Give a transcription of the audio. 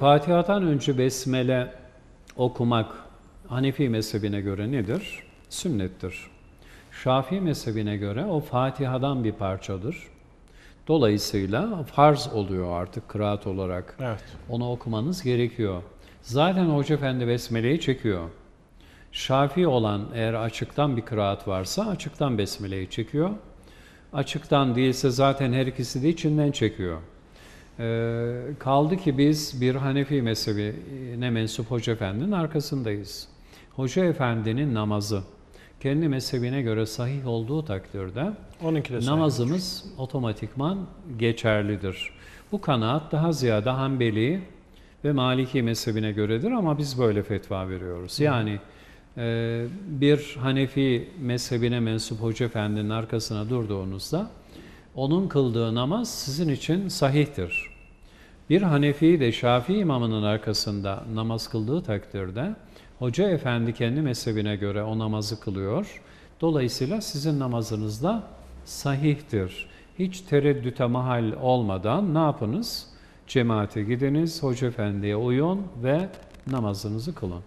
Fatiha'dan önce besmele okumak Hanefi mezhebine göre nedir? Sünnettir. Şafii mezhebine göre o Fatiha'dan bir parçadır. Dolayısıyla farz oluyor artık kıraat olarak. Evet. Onu okumanız gerekiyor. Zaten Hoca Efendi Besmele'yi çekiyor. Şafii olan eğer açıktan bir kıraat varsa açıktan Besmele'yi çekiyor. Açıktan değilse zaten her ikisi de içinden çekiyor. Ee, kaldı ki biz bir Hanefi mezhebine mensup Hoca Efendi'nin arkasındayız. Hoca Efendi'nin namazı kendi mezhebine göre sahih olduğu takdirde namazımız otomatikman geçerlidir. Bu kanaat daha ziyade Hanbeli ve Maliki mezhebine göredir ama biz böyle fetva veriyoruz. Yani e, bir Hanefi mezhebine mensup Hoca Efendi'nin arkasına durduğunuzda onun kıldığı namaz sizin için sahihtir. Bir Hanefi de Şafii imamının arkasında namaz kıldığı takdirde Hoca Efendi kendi mezhebine göre o namazı kılıyor. Dolayısıyla sizin namazınız da sahihtir. Hiç tereddüte mahal olmadan ne yapınız? Cemaate gidiniz, Hoca Efendi'ye uyun ve namazınızı kılın.